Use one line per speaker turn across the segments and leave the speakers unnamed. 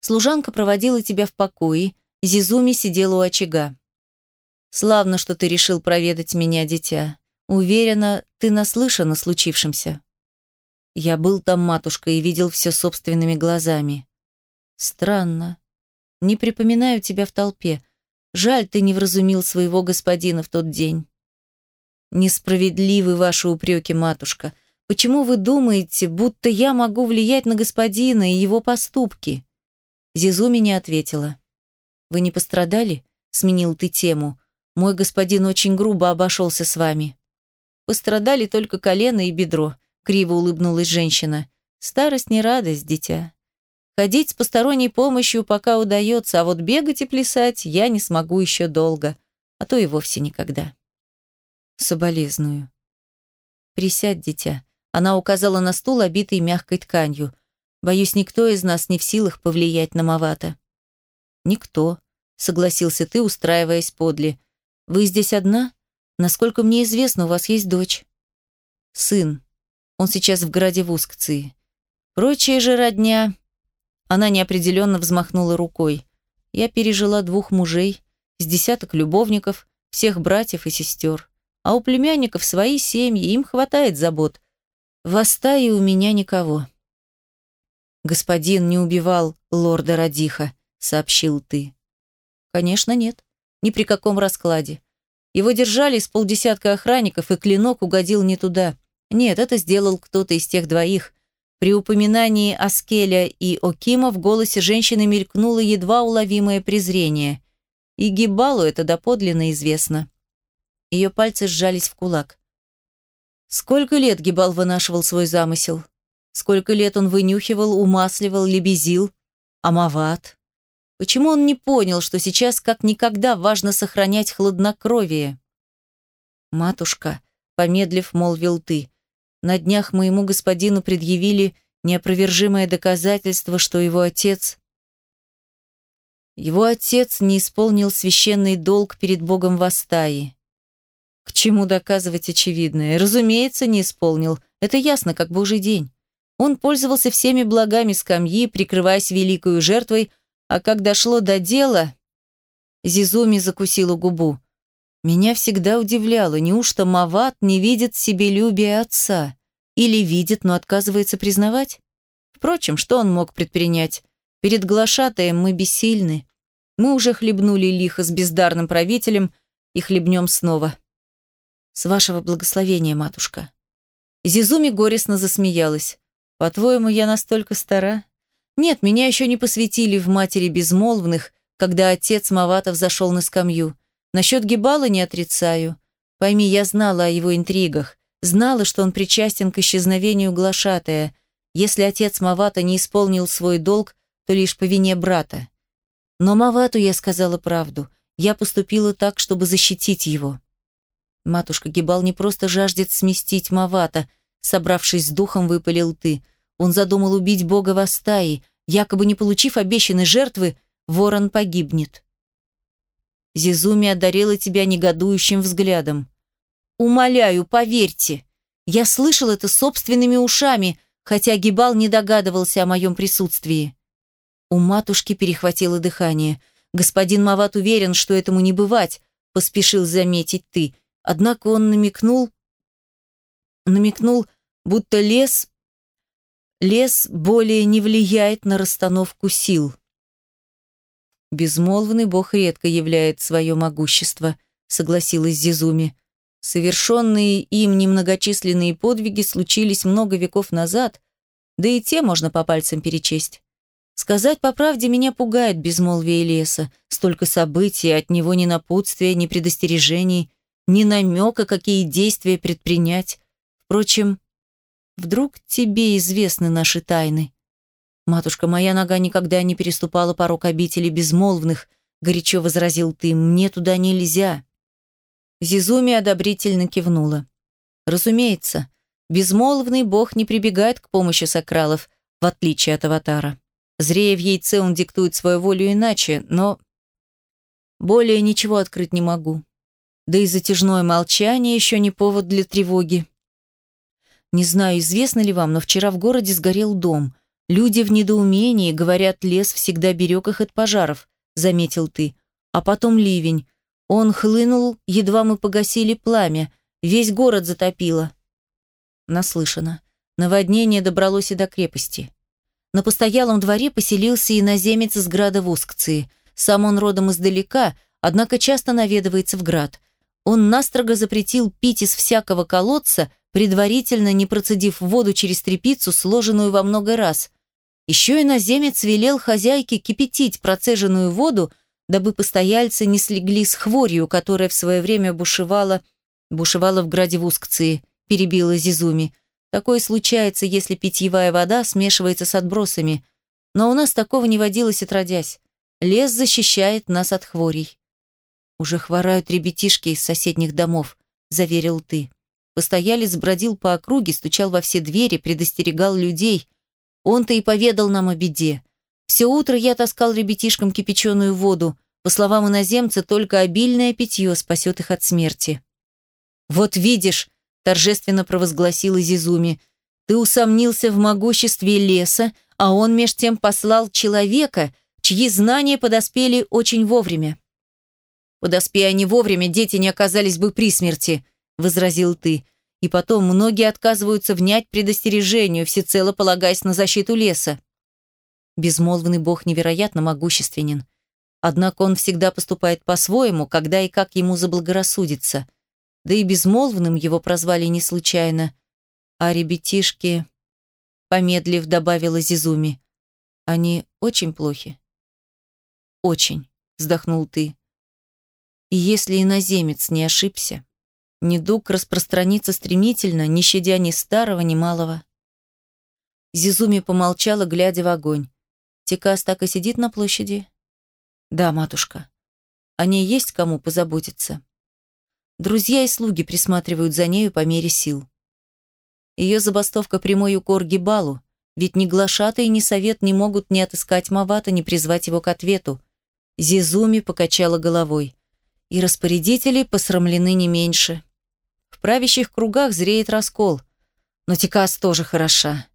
Служанка проводила тебя в покое, Зизуми сидела у очага. Славно, что ты решил проведать меня, дитя. Уверена, ты наслышан о случившемся. Я был там, матушка, и видел все собственными глазами. Странно. Не припоминаю тебя в толпе. Жаль, ты не вразумил своего господина в тот день. Несправедливы ваши упреки, матушка. Почему вы думаете, будто я могу влиять на господина и его поступки? Зизуми не ответила. Вы не пострадали? Сменил ты тему. Мой господин очень грубо обошелся с вами. Пострадали только колено и бедро, криво улыбнулась женщина. Старость не радость, дитя. Ходить с посторонней помощью пока удается, а вот бегать и плясать я не смогу еще долго, а то и вовсе никогда. Соболезную. Присядь, дитя. Она указала на стул, обитый мягкой тканью. Боюсь, никто из нас не в силах повлиять на Мавата. Никто, согласился ты, устраиваясь подле. Вы здесь одна? Насколько мне известно, у вас есть дочь. Сын. Он сейчас в граде Вускции. Прочие же родня... Она неопределенно взмахнула рукой. Я пережила двух мужей, с десяток любовников, всех братьев и сестер. А у племянников свои семьи, им хватает забот. В Астае у меня никого. Господин не убивал лорда Радиха, сообщил ты. Конечно, нет. Ни при каком раскладе. Его держали с полдесятка охранников, и клинок угодил не туда. Нет, это сделал кто-то из тех двоих. При упоминании Аскеля и Окима в голосе женщины мелькнуло едва уловимое презрение. И Гибалу это доподлинно известно. Ее пальцы сжались в кулак. Сколько лет Гибал вынашивал свой замысел? Сколько лет он вынюхивал, умасливал, лебезил? Амават? Почему он не понял, что сейчас как никогда важно сохранять хладнокровие? «Матушка», — помедлив, молвил ты, «на днях моему господину предъявили неопровержимое доказательство, что его отец...» Его отец не исполнил священный долг перед Богом Вастаи. К чему доказывать очевидное? Разумеется, не исполнил. Это ясно, как божий день. Он пользовался всеми благами скамьи, прикрываясь великою жертвой, а как дошло до дела... Зизуми закусила губу. Меня всегда удивляло, неужто Мават не видит себелюбия отца? Или видит, но отказывается признавать? Впрочем, что он мог предпринять? Перед глашатаем мы бессильны. Мы уже хлебнули лихо с бездарным правителем и хлебнем снова. С вашего благословения, матушка. Зизуми горестно засмеялась. По-твоему, я настолько стара? Нет, меня еще не посвятили в матери безмолвных, когда отец Маватов зашел на скамью. Насчет Гибала не отрицаю. Пойми, я знала о его интригах, знала, что он причастен к исчезновению глашатая. Если отец Мавата не исполнил свой долг, то лишь по вине брата. Но Мавату я сказала правду. Я поступила так, чтобы защитить его. Матушка Гибал не просто жаждет сместить Мавата, собравшись с духом, выпалил ты – он задумал убить бога Вастаи. Якобы не получив обещанной жертвы, ворон погибнет. Зизуми одарила тебя негодующим взглядом. «Умоляю, поверьте. Я слышал это собственными ушами, хотя Гибал не догадывался о моем присутствии». У матушки перехватило дыхание. «Господин Мават уверен, что этому не бывать», — поспешил заметить ты. Однако он намекнул... Намекнул, будто лес лес более не влияет на расстановку сил. Безмолвный бог редко являет свое могущество, согласилась Зизуми. Совершенные им немногочисленные подвиги случились много веков назад, да и те можно по пальцам перечесть. Сказать по правде меня пугает безмолвие леса. Столько событий, от него ни напутствия, ни предостережений, ни намека, какие действия предпринять. Впрочем, Вдруг тебе известны наши тайны? Матушка, моя нога никогда не переступала порог обители безмолвных, горячо возразил ты, мне туда нельзя. Зизуми одобрительно кивнула. Разумеется, безмолвный бог не прибегает к помощи сакралов, в отличие от аватара. Зрея в яйце он диктует свою волю иначе, но... Более ничего открыть не могу. Да и затяжное молчание еще не повод для тревоги. Не знаю, известно ли вам, но вчера в городе сгорел дом. Люди в недоумении, говорят, лес всегда берег их от пожаров, заметил ты. А потом ливень. Он хлынул, едва мы погасили пламя. Весь город затопило. Наслышано. Наводнение добралось и до крепости. На постоялом дворе поселился иноземец из града Воскции. Сам он родом издалека, однако часто наведывается в град. Он настрого запретил пить из всякого колодца, предварительно не процедив воду через трепицу, сложенную во много раз. Еще иноземец велел хозяйке кипятить процеженную воду, дабы постояльцы не слегли с хворью, которая в свое время бушевала, бушевала в граде Вускции, перебила Зизуми. Такое случается, если питьевая вода смешивается с отбросами. Но у нас такого не водилось отродясь. Лес защищает нас от хворей. «Уже хворают ребятишки из соседних домов», — заверил ты. Постоялец бродил по округе, стучал во все двери, предостерегал людей. Он-то и поведал нам о беде. Все утро я таскал ребятишкам кипяченую воду. По словам иноземца, только обильное питье спасет их от смерти. «Вот видишь», — торжественно провозгласила Зизуми, «ты усомнился в могуществе леса, а он меж тем послал человека, чьи знания подоспели очень вовремя». «Подоспея они вовремя, дети не оказались бы при смерти», — возразил ты. «И потом многие отказываются внять предостережению, всецело полагаясь на защиту леса». Безмолвный бог невероятно могущественен. Однако он всегда поступает по-своему, когда и как ему заблагорассудится. Да и безмолвным его прозвали не случайно. А ребятишки, помедлив, добавила Зизуми, они очень плохи. Очень, вздохнул ты. И если иноземец не ошибся, недуг распространится стремительно, не щадя ни старого, ни малого. Зизуми помолчала, глядя в огонь. Текас так и сидит на площади? Да, матушка. О ней есть кому позаботиться. Друзья и слуги присматривают за нею по мере сил. Ее забастовка прямой укор Гибалу, ведь ни глашатый, ни совет не могут ни отыскать Мавата, ни призвать его к ответу. Зизуми покачала головой и распорядители посрамлены не меньше. В правящих кругах зреет раскол. Но Тикас тоже хороша.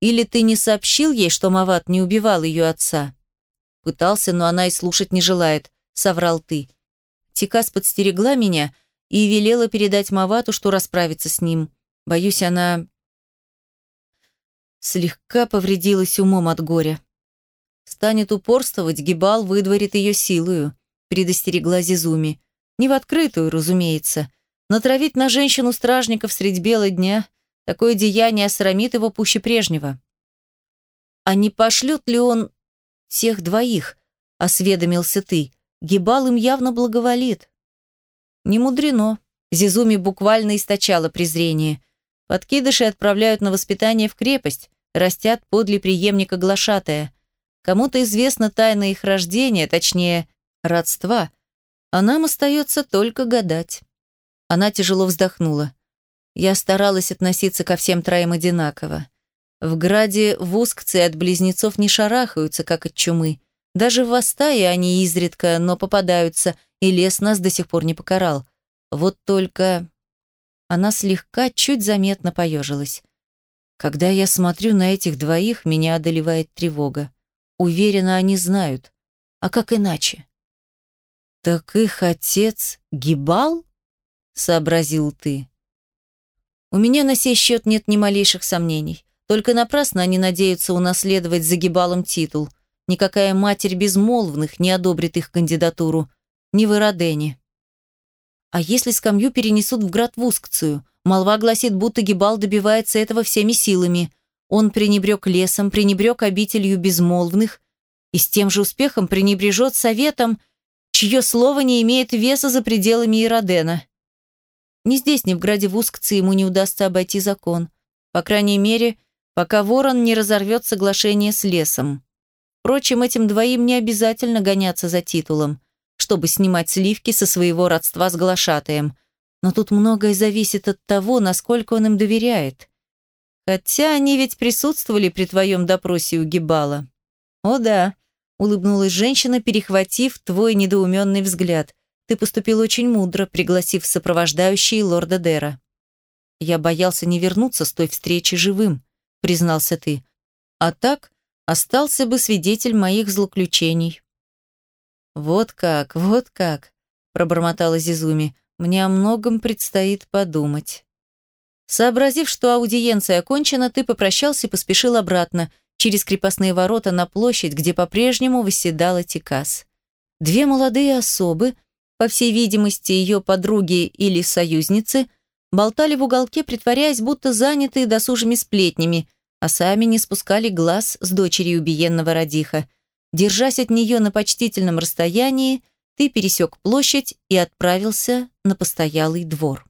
Или ты не сообщил ей, что Мават не убивал ее отца? Пытался, но она и слушать не желает, соврал ты. Тикас подстерегла меня и велела передать Мавату, что расправиться с ним. Боюсь, она слегка повредилась умом от горя. Станет упорствовать, Гибал выдворит ее силою предостерегла Зизуми. Не в открытую, разумеется. Натравить на женщину стражников средь бела дня – такое деяние осрамит его пуще прежнего. «А не пошлет ли он всех двоих?» – осведомился ты. Гибал им явно благоволит. Не мудрено. Зизуми буквально источала презрение. Подкидыши отправляют на воспитание в крепость, растят подле преемника глашатая. Кому-то известна тайна их рождения, точнее, родства, а нам остается только гадать. Она тяжело вздохнула. Я старалась относиться ко всем троим одинаково. В граде вускцы от близнецов не шарахаются, как от чумы. Даже в Востае они изредка, но попадаются, и лес нас до сих пор не покарал. Вот только... Она слегка, чуть заметно поежилась. Когда я смотрю на этих двоих, меня одолевает тревога. Уверена, они знают. А как иначе? «Так их отец Гибал?» — сообразил ты. «У меня на сей счет нет ни малейших сомнений. Только напрасно они надеются унаследовать за Гибалом титул. Никакая матерь безмолвных не одобрит их кандидатуру. Ни в Иродене. А если скамью перенесут в град Вускцию? Молва гласит, будто Гибал добивается этого всеми силами. Он пренебрег лесом, пренебрег обителью безмолвных и с тем же успехом пренебрежет советом – чье слово не имеет веса за пределами Иродена. Ни здесь, ни в граде Вускце ему не удастся обойти закон. По крайней мере, пока ворон не разорвет соглашение с лесом. Впрочем, этим двоим не обязательно гоняться за титулом, чтобы снимать сливки со своего родства с глашатаем. Но тут многое зависит от того, насколько он им доверяет. Хотя они ведь присутствовали при твоем допросе у Гибала. О да, улыбнулась женщина, перехватив твой недоуменный взгляд. Ты поступил очень мудро, пригласив сопровождающий лорда Дера. Я боялся не вернуться с той встречи живым, признался ты. А так, остался бы свидетель моих злоключений. Вот как, вот как, пробормотала Зизуми. Мне о многом предстоит подумать. Сообразив, что аудиенция окончена, ты попрощался и поспешил обратно, через крепостные ворота на площадь, где по-прежнему восседала Тикас. Две молодые особы, по всей видимости, ее подруги или союзницы, болтали в уголке, притворяясь, будто занятые досужими сплетнями, а сами не спускали глаз с дочерью убиенного Радиха. Держась от нее на почтительном расстоянии, ты пересек площадь и отправился на постоялый двор.